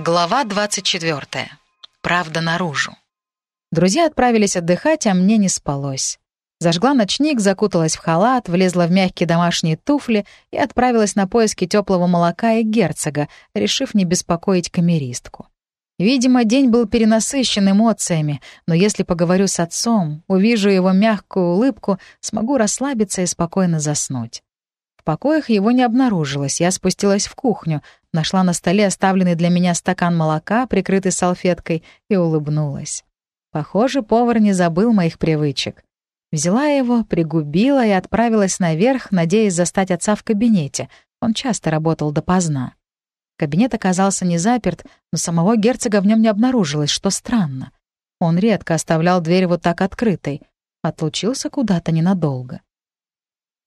Глава 24. Правда наружу. Друзья отправились отдыхать, а мне не спалось. Зажгла ночник, закуталась в халат, влезла в мягкие домашние туфли и отправилась на поиски теплого молока и герцога, решив не беспокоить камеристку. Видимо, день был перенасыщен эмоциями, но если поговорю с отцом, увижу его мягкую улыбку, смогу расслабиться и спокойно заснуть. Покоях его не обнаружилось, я спустилась в кухню, нашла на столе оставленный для меня стакан молока, прикрытый салфеткой, и улыбнулась. Похоже, повар не забыл моих привычек. Взяла его, пригубила и отправилась наверх, надеясь застать отца в кабинете. Он часто работал допоздна. Кабинет оказался не заперт, но самого герцога в нем не обнаружилось, что странно. Он редко оставлял дверь вот так открытой. Отлучился куда-то ненадолго.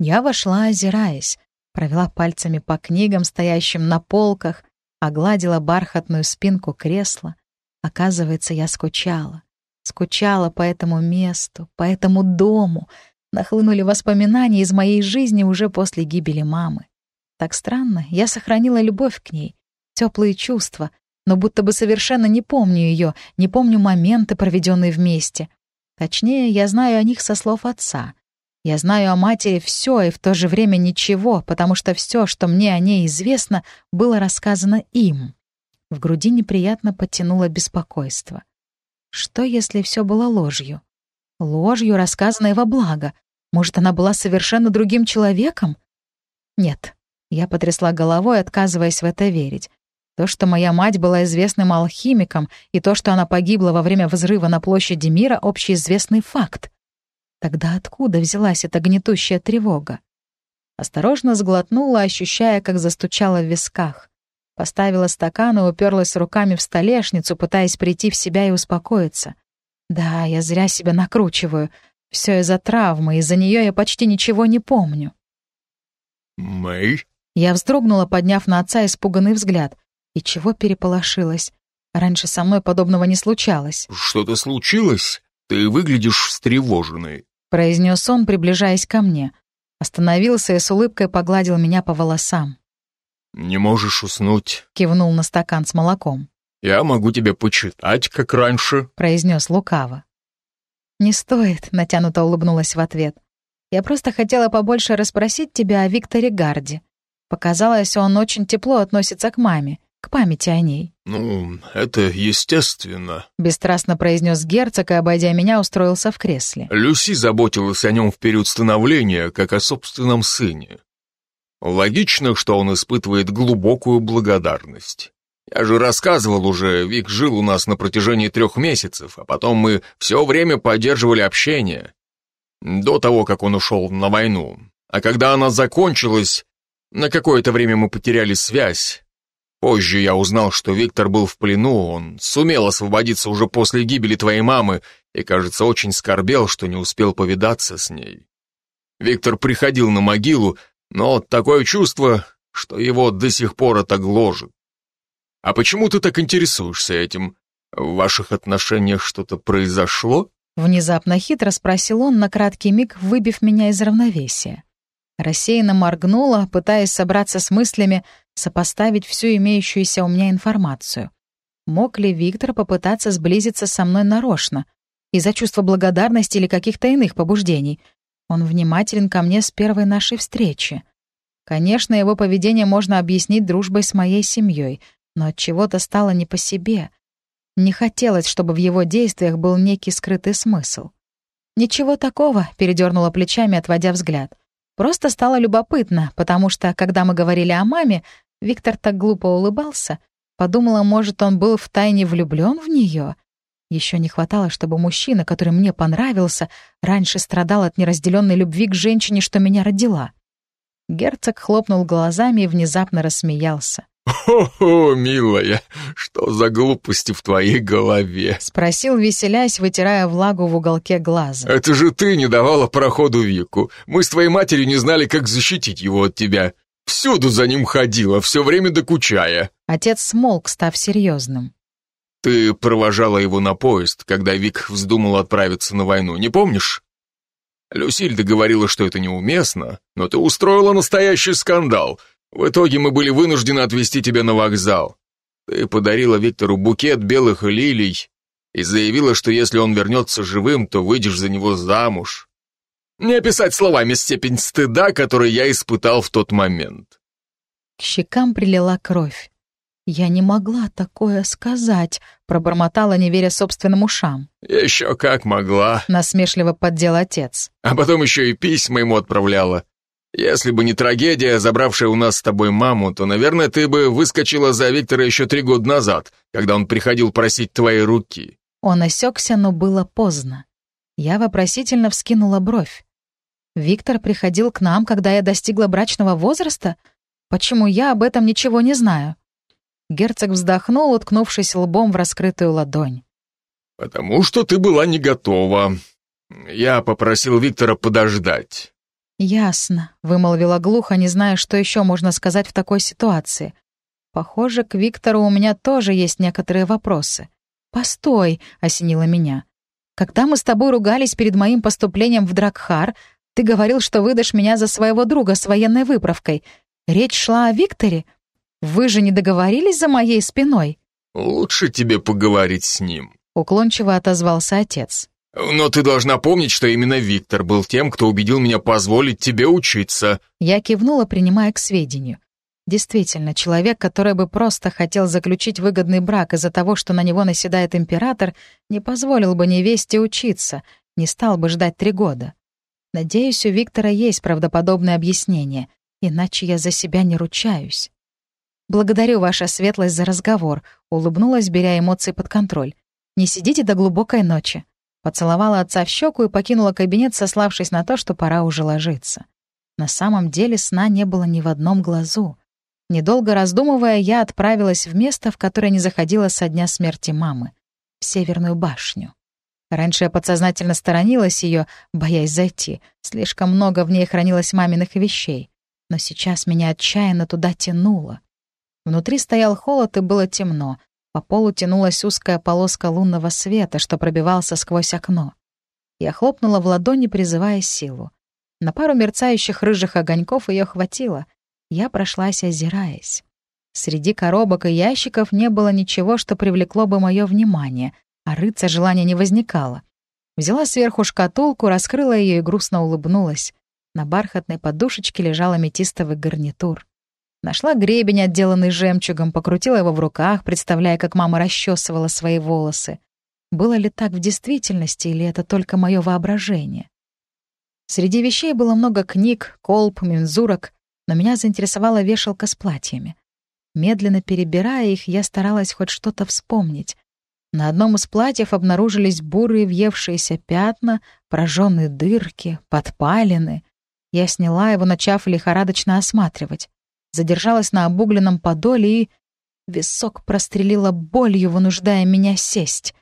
Я вошла, озираясь, провела пальцами по книгам, стоящим на полках, огладила бархатную спинку кресла. Оказывается, я скучала. Скучала по этому месту, по этому дому. Нахлынули воспоминания из моей жизни уже после гибели мамы. Так странно, я сохранила любовь к ней, теплые чувства, но будто бы совершенно не помню ее, не помню моменты, проведенные вместе. Точнее, я знаю о них со слов отца. Я знаю о матери все и в то же время ничего, потому что все, что мне о ней известно, было рассказано им. В груди неприятно подтянуло беспокойство. Что, если все было ложью? Ложью, рассказанной во благо. Может, она была совершенно другим человеком? Нет. Я потрясла головой, отказываясь в это верить. То, что моя мать была известным алхимиком, и то, что она погибла во время взрыва на площади мира, — общеизвестный факт. Тогда откуда взялась эта гнетущая тревога? Осторожно сглотнула, ощущая, как застучала в висках. Поставила стакан и уперлась руками в столешницу, пытаясь прийти в себя и успокоиться. Да, я зря себя накручиваю. Все из-за травмы, из-за нее я почти ничего не помню. «Мэй?» Я вздрогнула, подняв на отца испуганный взгляд. И чего переполошилась? Раньше со мной подобного не случалось. «Что-то случилось? Ты выглядишь встревоженной», — произнес он, приближаясь ко мне. Остановился и с улыбкой погладил меня по волосам. «Не можешь уснуть?» — кивнул на стакан с молоком. «Я могу тебе почитать, как раньше», — произнес лукаво. «Не стоит», — натянуто улыбнулась в ответ. «Я просто хотела побольше расспросить тебя о Викторе Гарди. Показалось, он очень тепло относится к маме к памяти о ней. «Ну, это естественно», — бесстрастно произнес герцог и, обойдя меня, устроился в кресле. «Люси заботилась о нем в период становления, как о собственном сыне. Логично, что он испытывает глубокую благодарность. Я же рассказывал уже, Вик жил у нас на протяжении трех месяцев, а потом мы все время поддерживали общение. До того, как он ушел на войну. А когда она закончилась, на какое-то время мы потеряли связь. Позже я узнал, что Виктор был в плену, он сумел освободиться уже после гибели твоей мамы и, кажется, очень скорбел, что не успел повидаться с ней. Виктор приходил на могилу, но такое чувство, что его до сих пор это гложет. А почему ты так интересуешься этим? В ваших отношениях что-то произошло? Внезапно хитро спросил он, на краткий миг выбив меня из равновесия. Рассеянно моргнула, пытаясь собраться с мыслями, сопоставить всю имеющуюся у меня информацию. Мог ли Виктор попытаться сблизиться со мной нарочно? Из-за чувства благодарности или каких-то иных побуждений? Он внимателен ко мне с первой нашей встречи. Конечно, его поведение можно объяснить дружбой с моей семьей, но от чего-то стало не по себе. Не хотелось, чтобы в его действиях был некий скрытый смысл. «Ничего такого», — передернула плечами, отводя взгляд. Просто стало любопытно, потому что, когда мы говорили о маме, Виктор так глупо улыбался. Подумала, может, он был втайне влюблен в нее. Еще не хватало, чтобы мужчина, который мне понравился, раньше страдал от неразделенной любви к женщине, что меня родила. Герцог хлопнул глазами и внезапно рассмеялся. «О, милая, что за глупости в твоей голове?» — спросил, веселясь, вытирая влагу в уголке глаза. «Это же ты не давала проходу Вику. Мы с твоей матерью не знали, как защитить его от тебя. Всюду за ним ходила, все время докучая». Отец смолк, став серьезным. «Ты провожала его на поезд, когда Вик вздумал отправиться на войну, не помнишь?» Люсильда говорила, что это неуместно, но ты устроила настоящий скандал — в итоге мы были вынуждены отвезти тебя на вокзал. Ты подарила Виктору букет белых лилий и заявила, что если он вернется живым, то выйдешь за него замуж. Не описать словами степень стыда, который я испытал в тот момент. К щекам прилила кровь. «Я не могла такое сказать», — пробормотала, не веря собственным ушам. «Еще как могла», — насмешливо поддел отец. «А потом еще и письма ему отправляла. Если бы не трагедия, забравшая у нас с тобой маму, то, наверное, ты бы выскочила за Виктора еще три года назад, когда он приходил просить твоей руки». Он осекся, но было поздно. Я вопросительно вскинула бровь. «Виктор приходил к нам, когда я достигла брачного возраста? Почему я об этом ничего не знаю?» Герцог вздохнул, уткнувшись лбом в раскрытую ладонь. «Потому что ты была не готова. Я попросил Виктора подождать». «Ясно», — вымолвила глухо, не зная, что еще можно сказать в такой ситуации. «Похоже, к Виктору у меня тоже есть некоторые вопросы». «Постой», — осенило меня. «Когда мы с тобой ругались перед моим поступлением в Дракхар, ты говорил, что выдашь меня за своего друга с военной выправкой. Речь шла о Викторе?» Вы же не договорились за моей спиной?» «Лучше тебе поговорить с ним», — уклончиво отозвался отец. «Но ты должна помнить, что именно Виктор был тем, кто убедил меня позволить тебе учиться». Я кивнула, принимая к сведению. Действительно, человек, который бы просто хотел заключить выгодный брак из-за того, что на него наседает император, не позволил бы невесте учиться, не стал бы ждать три года. Надеюсь, у Виктора есть правдоподобное объяснение, иначе я за себя не ручаюсь. «Благодарю, ваша светлость, за разговор», — улыбнулась, беря эмоции под контроль. «Не сидите до глубокой ночи». Поцеловала отца в щеку и покинула кабинет, сославшись на то, что пора уже ложиться. На самом деле сна не было ни в одном глазу. Недолго раздумывая, я отправилась в место, в которое не заходила со дня смерти мамы — в Северную башню. Раньше я подсознательно сторонилась ее, боясь зайти. Слишком много в ней хранилось маминых вещей. Но сейчас меня отчаянно туда тянуло. Внутри стоял холод и было темно. По полу тянулась узкая полоска лунного света, что пробивался сквозь окно. Я хлопнула в ладони, призывая силу. На пару мерцающих рыжих огоньков ее хватило. Я прошлась, озираясь. Среди коробок и ящиков не было ничего, что привлекло бы мое внимание, а рыться желания не возникало. Взяла сверху шкатулку, раскрыла ее и грустно улыбнулась. На бархатной подушечке лежал аметистовый гарнитур. Нашла гребень, отделанный жемчугом, покрутила его в руках, представляя, как мама расчесывала свои волосы. Было ли так в действительности, или это только мое воображение? Среди вещей было много книг, колб, мензурок, но меня заинтересовала вешалка с платьями. Медленно перебирая их, я старалась хоть что-то вспомнить. На одном из платьев обнаружились бурые въевшиеся пятна, прожженные дырки, подпалины. Я сняла его, начав лихорадочно осматривать задержалась на обугленном подоле и... Висок прострелила болью, вынуждая меня сесть.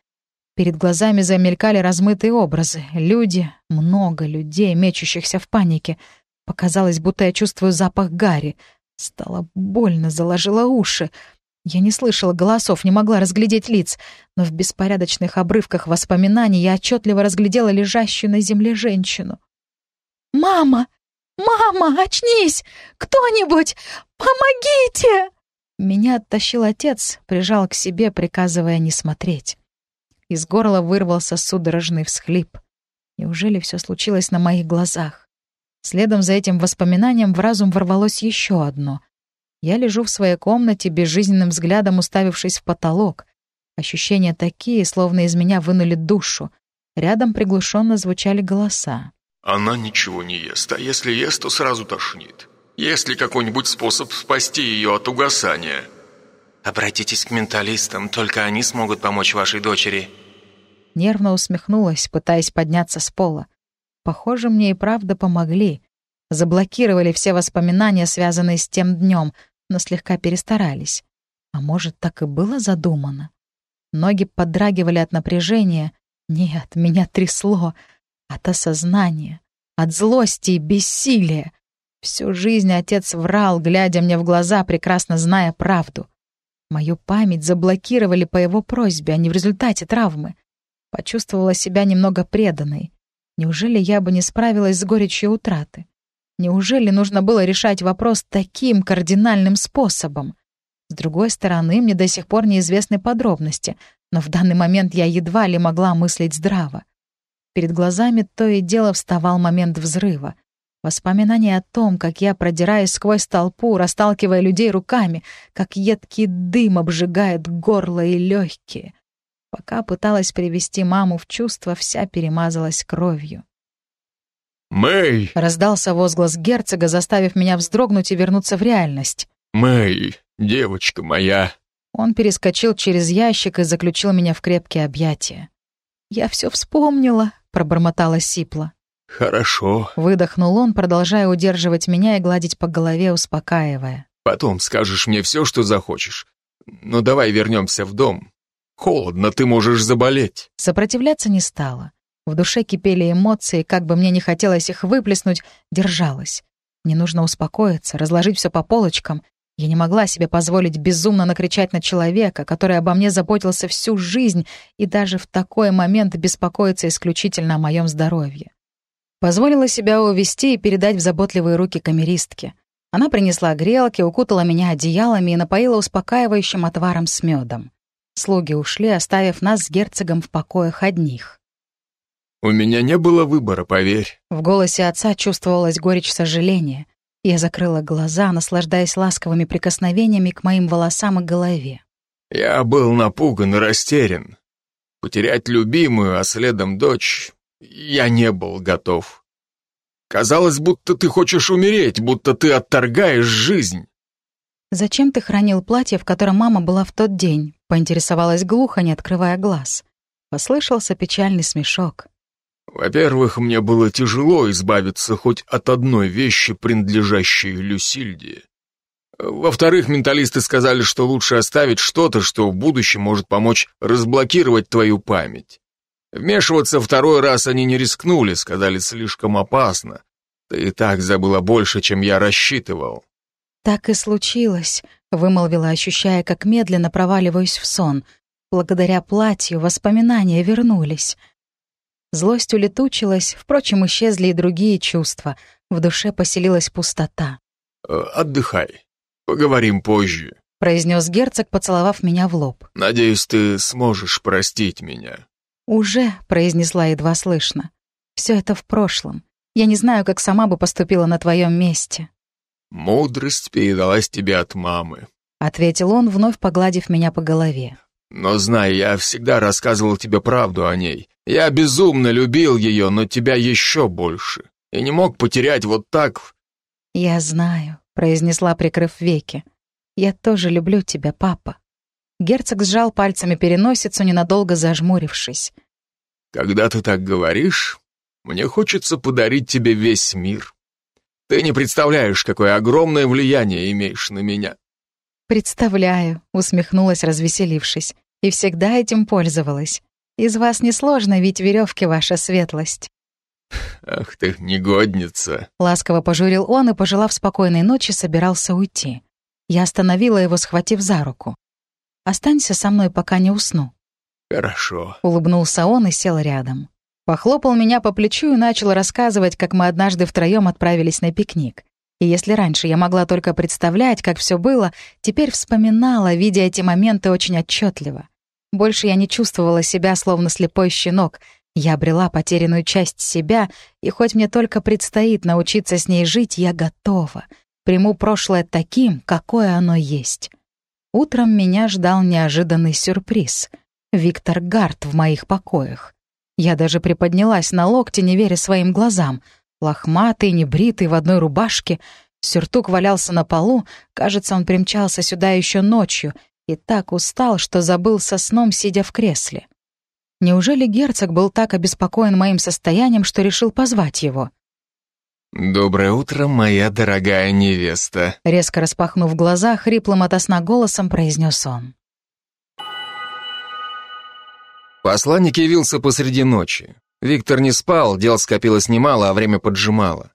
Перед глазами замелькали размытые образы. Люди, много людей, мечущихся в панике. Показалось, будто я чувствую запах гари. Стало больно, заложила уши. Я не слышала голосов, не могла разглядеть лиц, но в беспорядочных обрывках воспоминаний я отчетливо разглядела лежащую на земле женщину. «Мама!» «Мама, очнись! Кто-нибудь! Помогите!» Меня оттащил отец, прижал к себе, приказывая не смотреть. Из горла вырвался судорожный всхлип. Неужели все случилось на моих глазах? Следом за этим воспоминанием в разум ворвалось еще одно. Я лежу в своей комнате, безжизненным взглядом уставившись в потолок. Ощущения такие, словно из меня вынули душу. Рядом приглушенно звучали голоса. Она ничего не ест, а если ест, то сразу тошнит. Есть ли какой-нибудь способ спасти ее от угасания? Обратитесь к менталистам, только они смогут помочь вашей дочери. Нервно усмехнулась, пытаясь подняться с пола. Похоже, мне и правда помогли. Заблокировали все воспоминания, связанные с тем днем, но слегка перестарались. А может, так и было задумано? Ноги подрагивали от напряжения. Нет, меня трясло от осознания, от злости и бессилия. Всю жизнь отец врал, глядя мне в глаза, прекрасно зная правду. Мою память заблокировали по его просьбе, а не в результате травмы. Почувствовала себя немного преданной. Неужели я бы не справилась с горечью утраты? Неужели нужно было решать вопрос таким кардинальным способом? С другой стороны, мне до сих пор неизвестны подробности, но в данный момент я едва ли могла мыслить здраво. Перед глазами то и дело вставал момент взрыва. Воспоминания о том, как я продираюсь сквозь толпу, расталкивая людей руками, как едкий дым обжигает горло и легкие. Пока пыталась привести маму в чувство, вся перемазалась кровью. «Мэй!» — раздался возглас герцога, заставив меня вздрогнуть и вернуться в реальность. «Мэй, девочка моя!» Он перескочил через ящик и заключил меня в крепкие объятия. «Я все вспомнила», — пробормотала Сипла. «Хорошо», — выдохнул он, продолжая удерживать меня и гладить по голове, успокаивая. «Потом скажешь мне все, что захочешь. Но давай вернемся в дом. Холодно, ты можешь заболеть». Сопротивляться не стала. В душе кипели эмоции, как бы мне не хотелось их выплеснуть, держалась. Мне нужно успокоиться, разложить все по полочкам. Я не могла себе позволить безумно накричать на человека, который обо мне заботился всю жизнь и даже в такой момент беспокоиться исключительно о моем здоровье. Позволила себя увести и передать в заботливые руки камеристке. Она принесла грелки, укутала меня одеялами и напоила успокаивающим отваром с медом. Слуги ушли, оставив нас с герцогом в покоях одних. «У меня не было выбора, поверь». В голосе отца чувствовалась горечь сожаления. Я закрыла глаза, наслаждаясь ласковыми прикосновениями к моим волосам и голове. «Я был напуган и растерян. Потерять любимую, а следом дочь, я не был готов. Казалось, будто ты хочешь умереть, будто ты отторгаешь жизнь. «Зачем ты хранил платье, в котором мама была в тот день?» — поинтересовалась глухо, не открывая глаз. Послышался печальный смешок. «Во-первых, мне было тяжело избавиться хоть от одной вещи, принадлежащей Люсильде. Во-вторых, менталисты сказали, что лучше оставить что-то, что в будущем может помочь разблокировать твою память. Вмешиваться второй раз они не рискнули, сказали, слишком опасно. Ты и так забыла больше, чем я рассчитывал. «Так и случилось», — вымолвила, ощущая, как медленно проваливаюсь в сон. Благодаря платью воспоминания вернулись. Злость улетучилась, впрочем, исчезли и другие чувства. В душе поселилась пустота. «Э, «Отдыхай. Поговорим позже», — произнес герцог, поцеловав меня в лоб. «Надеюсь, ты сможешь простить меня». «Уже», — произнесла едва слышно. Все это в прошлом. Я не знаю, как сама бы поступила на твоем месте». «Мудрость передалась тебе от мамы», — ответил он, вновь погладив меня по голове. «Но знай, я всегда рассказывал тебе правду о ней. Я безумно любил ее, но тебя еще больше. И не мог потерять вот так». «Я знаю», — произнесла, прикрыв веки. «Я тоже люблю тебя, папа». Герцог сжал пальцами переносицу, ненадолго зажмурившись. «Когда ты так говоришь, мне хочется подарить тебе весь мир». Ты не представляешь, какое огромное влияние имеешь на меня». «Представляю», — усмехнулась, развеселившись. «И всегда этим пользовалась. Из вас несложно ведь веревки, ваша светлость». «Ах ты, негодница!» Ласково пожурил он и, пожелав спокойной ночи, собирался уйти. Я остановила его, схватив за руку. «Останься со мной, пока не усну». «Хорошо», — улыбнулся он и сел рядом. Похлопал меня по плечу и начал рассказывать, как мы однажды втроем отправились на пикник. И если раньше я могла только представлять, как все было, теперь вспоминала, видя эти моменты очень отчетливо. Больше я не чувствовала себя словно слепой щенок. Я обрела потерянную часть себя, и хоть мне только предстоит научиться с ней жить, я готова. Приму прошлое таким, какое оно есть. Утром меня ждал неожиданный сюрприз. Виктор Гарт в моих покоях. Я даже приподнялась на локте, не веря своим глазам. Лохматый, небритый, в одной рубашке. Сюртук валялся на полу. Кажется, он примчался сюда еще ночью и так устал, что забыл со сном, сидя в кресле. Неужели герцог был так обеспокоен моим состоянием, что решил позвать его? «Доброе утро, моя дорогая невеста», — резко распахнув глаза, хриплым от сна голосом произнес он. Посланник явился посреди ночи. Виктор не спал, дел скопилось немало, а время поджимало.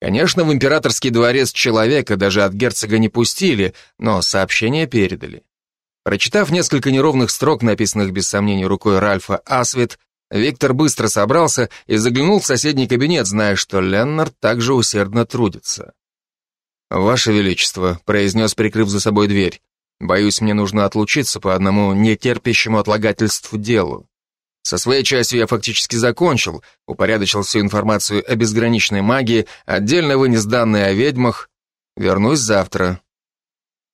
Конечно, в императорский дворец человека даже от герцога не пустили, но сообщение передали. Прочитав несколько неровных строк, написанных без сомнений рукой Ральфа Асвит, Виктор быстро собрался и заглянул в соседний кабинет, зная, что Леннард также усердно трудится. «Ваше Величество», — произнес, прикрыв за собой дверь, Боюсь, мне нужно отлучиться по одному нетерпящему отлагательству делу. Со своей частью я фактически закончил, упорядочил всю информацию о безграничной магии, отдельно вынес данные о ведьмах. Вернусь завтра.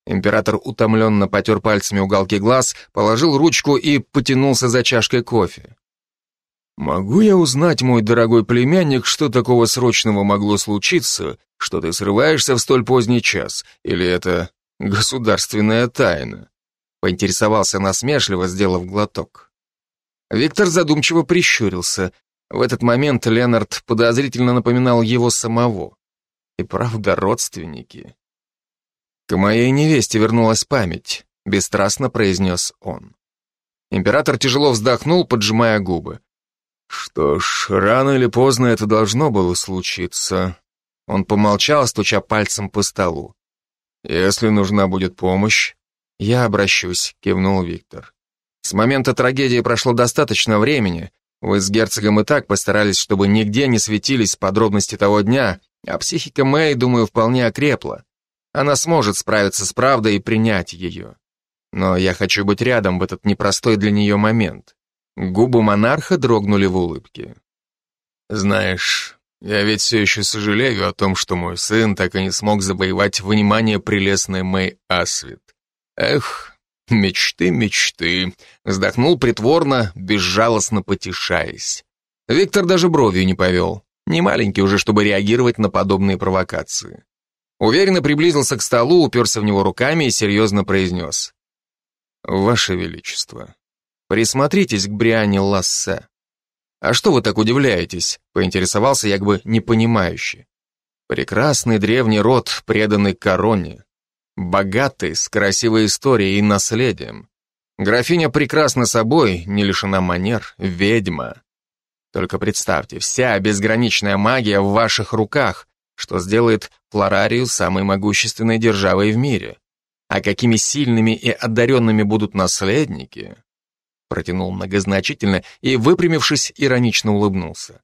Император утомленно потер пальцами уголки глаз, положил ручку и потянулся за чашкой кофе. «Могу я узнать, мой дорогой племянник, что такого срочного могло случиться, что ты срываешься в столь поздний час? Или это государственная тайна?» Поинтересовался насмешливо, сделав глоток. Виктор задумчиво прищурился. В этот момент Ленард подозрительно напоминал его самого. И правда, родственники. К моей невесте вернулась память, бесстрастно произнес он. Император тяжело вздохнул, поджимая губы. Что ж, рано или поздно это должно было случиться. Он помолчал, стуча пальцем по столу. Если нужна будет помощь, я обращусь, кивнул Виктор. С момента трагедии прошло достаточно времени. Вы с герцогом и так постарались, чтобы нигде не светились подробности того дня, а психика Мэй, думаю, вполне окрепла. Она сможет справиться с правдой и принять ее. Но я хочу быть рядом в этот непростой для нее момент. Губы монарха дрогнули в улыбке. Знаешь, я ведь все еще сожалею о том, что мой сын так и не смог завоевать внимание прелестной Мэй Асвит. Эх, Мечты, мечты. Вздохнул притворно, безжалостно потешаясь. Виктор даже бровью не повел. Не маленький уже, чтобы реагировать на подобные провокации. Уверенно приблизился к столу, уперся в него руками и серьезно произнес. «Ваше Величество, присмотритесь к Бриане Лассе». «А что вы так удивляетесь?» — поинтересовался я как бы непонимающе. «Прекрасный древний род, преданный короне. Богатый, с красивой историей и наследием. Графиня прекрасна собой, не лишена манер, ведьма. Только представьте, вся безграничная магия в ваших руках, что сделает Флорарию самой могущественной державой в мире. А какими сильными и одаренными будут наследники? Протянул многозначительно и, выпрямившись, иронично улыбнулся.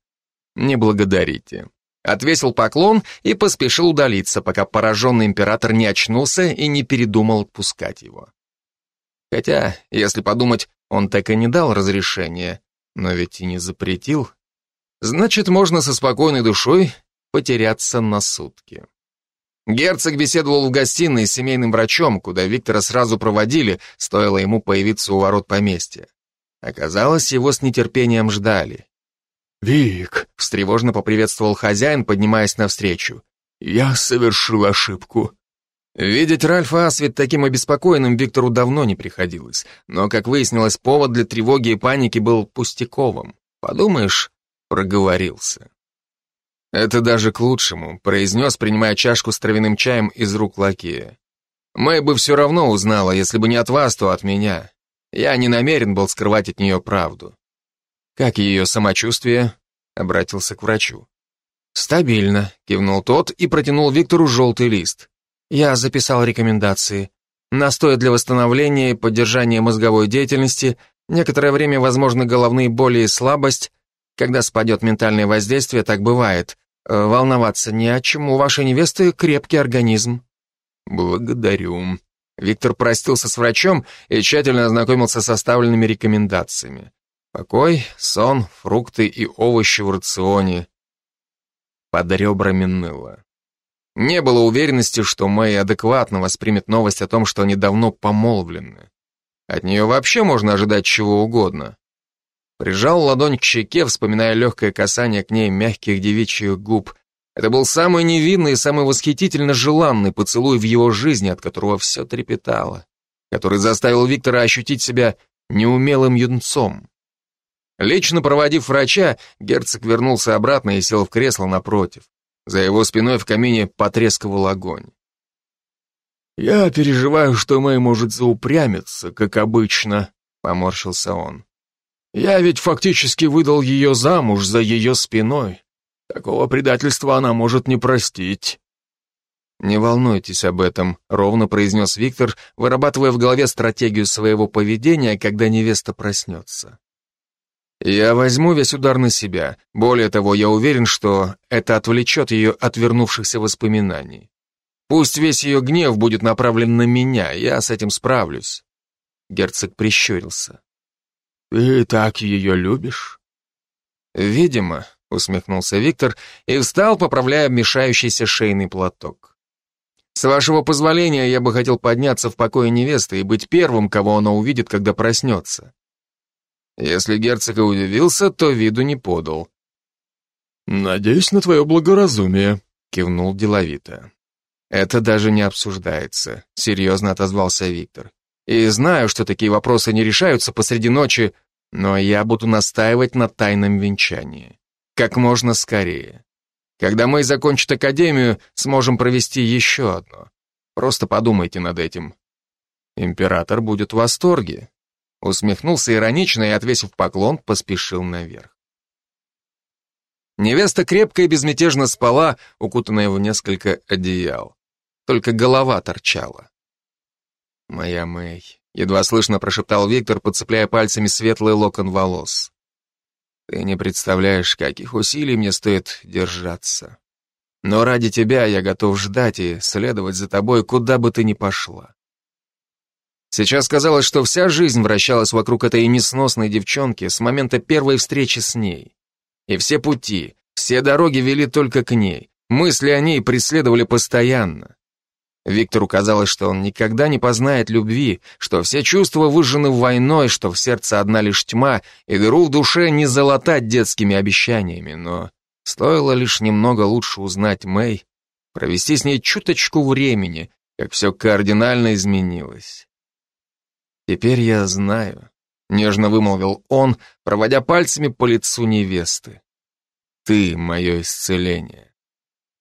Не благодарите. Отвесил поклон и поспешил удалиться, пока пораженный император не очнулся и не передумал отпускать его. Хотя, если подумать, он так и не дал разрешения, но ведь и не запретил. Значит, можно со спокойной душой потеряться на сутки. Герцог беседовал в гостиной с семейным врачом, куда Виктора сразу проводили, стоило ему появиться у ворот поместья. Оказалось, его с нетерпением ждали. «Вик», — встревожно поприветствовал хозяин, поднимаясь навстречу. «Я совершил ошибку». Видеть Ральфа Асвит таким обеспокоенным Виктору давно не приходилось, но, как выяснилось, повод для тревоги и паники был пустяковым. Подумаешь, проговорился. «Это даже к лучшему», — произнес, принимая чашку с травяным чаем из рук лакея. «Мэй бы все равно узнала, если бы не от вас, то от меня. Я не намерен был скрывать от нее правду. «Как ее самочувствие?» — обратился к врачу. «Стабильно», — кивнул тот и протянул Виктору желтый лист. «Я записал рекомендации. Настой для восстановления и поддержания мозговой деятельности, некоторое время, возможно, головные боли и слабость. Когда спадет ментальное воздействие, так бывает. Э, волноваться не о чем, у вашей невесты крепкий организм». «Благодарю». Виктор простился с врачом и тщательно ознакомился с составленными рекомендациями. Покой, сон, фрукты и овощи в рационе. Под ребрами ныло. Не было уверенности, что Мэй адекватно воспримет новость о том, что они давно помолвлены. От нее вообще можно ожидать чего угодно. Прижал ладонь к щеке, вспоминая легкое касание к ней мягких девичьих губ. Это был самый невинный и самый восхитительно желанный поцелуй в его жизни, от которого все трепетало, который заставил Виктора ощутить себя неумелым юнцом. Лично проводив врача, герцог вернулся обратно и сел в кресло напротив. За его спиной в камине потрескивал огонь. «Я переживаю, что Мэй может заупрямиться, как обычно», — поморщился он. «Я ведь фактически выдал ее замуж за ее спиной. Такого предательства она может не простить». «Не волнуйтесь об этом», — ровно произнес Виктор, вырабатывая в голове стратегию своего поведения, когда невеста проснется. Я возьму весь удар на себя. Более того, я уверен, что это отвлечет ее от вернувшихся воспоминаний. Пусть весь ее гнев будет направлен на меня, я с этим справлюсь. Герцог прищурился. Ты так ее любишь? Видимо, усмехнулся Виктор и встал, поправляя мешающийся шейный платок. С вашего позволения, я бы хотел подняться в покое невесты и быть первым, кого она увидит, когда проснется. Если герцог и удивился, то виду не подал. «Надеюсь на твое благоразумие», — кивнул деловито. «Это даже не обсуждается», — серьезно отозвался Виктор. «И знаю, что такие вопросы не решаются посреди ночи, но я буду настаивать на тайном венчании. Как можно скорее. Когда мы закончит академию, сможем провести еще одно. Просто подумайте над этим. Император будет в восторге». Усмехнулся иронично и, отвесив поклон, поспешил наверх. Невеста крепко и безмятежно спала, укутанная в несколько одеял только голова торчала. «Моя Мэй», — едва слышно прошептал Виктор, подцепляя пальцами светлый локон волос. «Ты не представляешь, каких усилий мне стоит держаться. Но ради тебя я готов ждать и следовать за тобой, куда бы ты ни пошла». Сейчас казалось, что вся жизнь вращалась вокруг этой несносной девчонки с момента первой встречи с ней. И все пути, все дороги вели только к ней. Мысли о ней преследовали постоянно. Виктору казалось, что он никогда не познает любви, что все чувства выжжены войной, что в сердце одна лишь тьма, и дыру в душе не залатать детскими обещаниями, но стоило лишь немного лучше узнать Мэй, провести с ней чуточку времени, как все кардинально изменилось. «Теперь я знаю», — нежно вымолвил он, проводя пальцами по лицу невесты. «Ты — мое исцеление,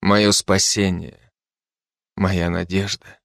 мое спасение» моя надежда.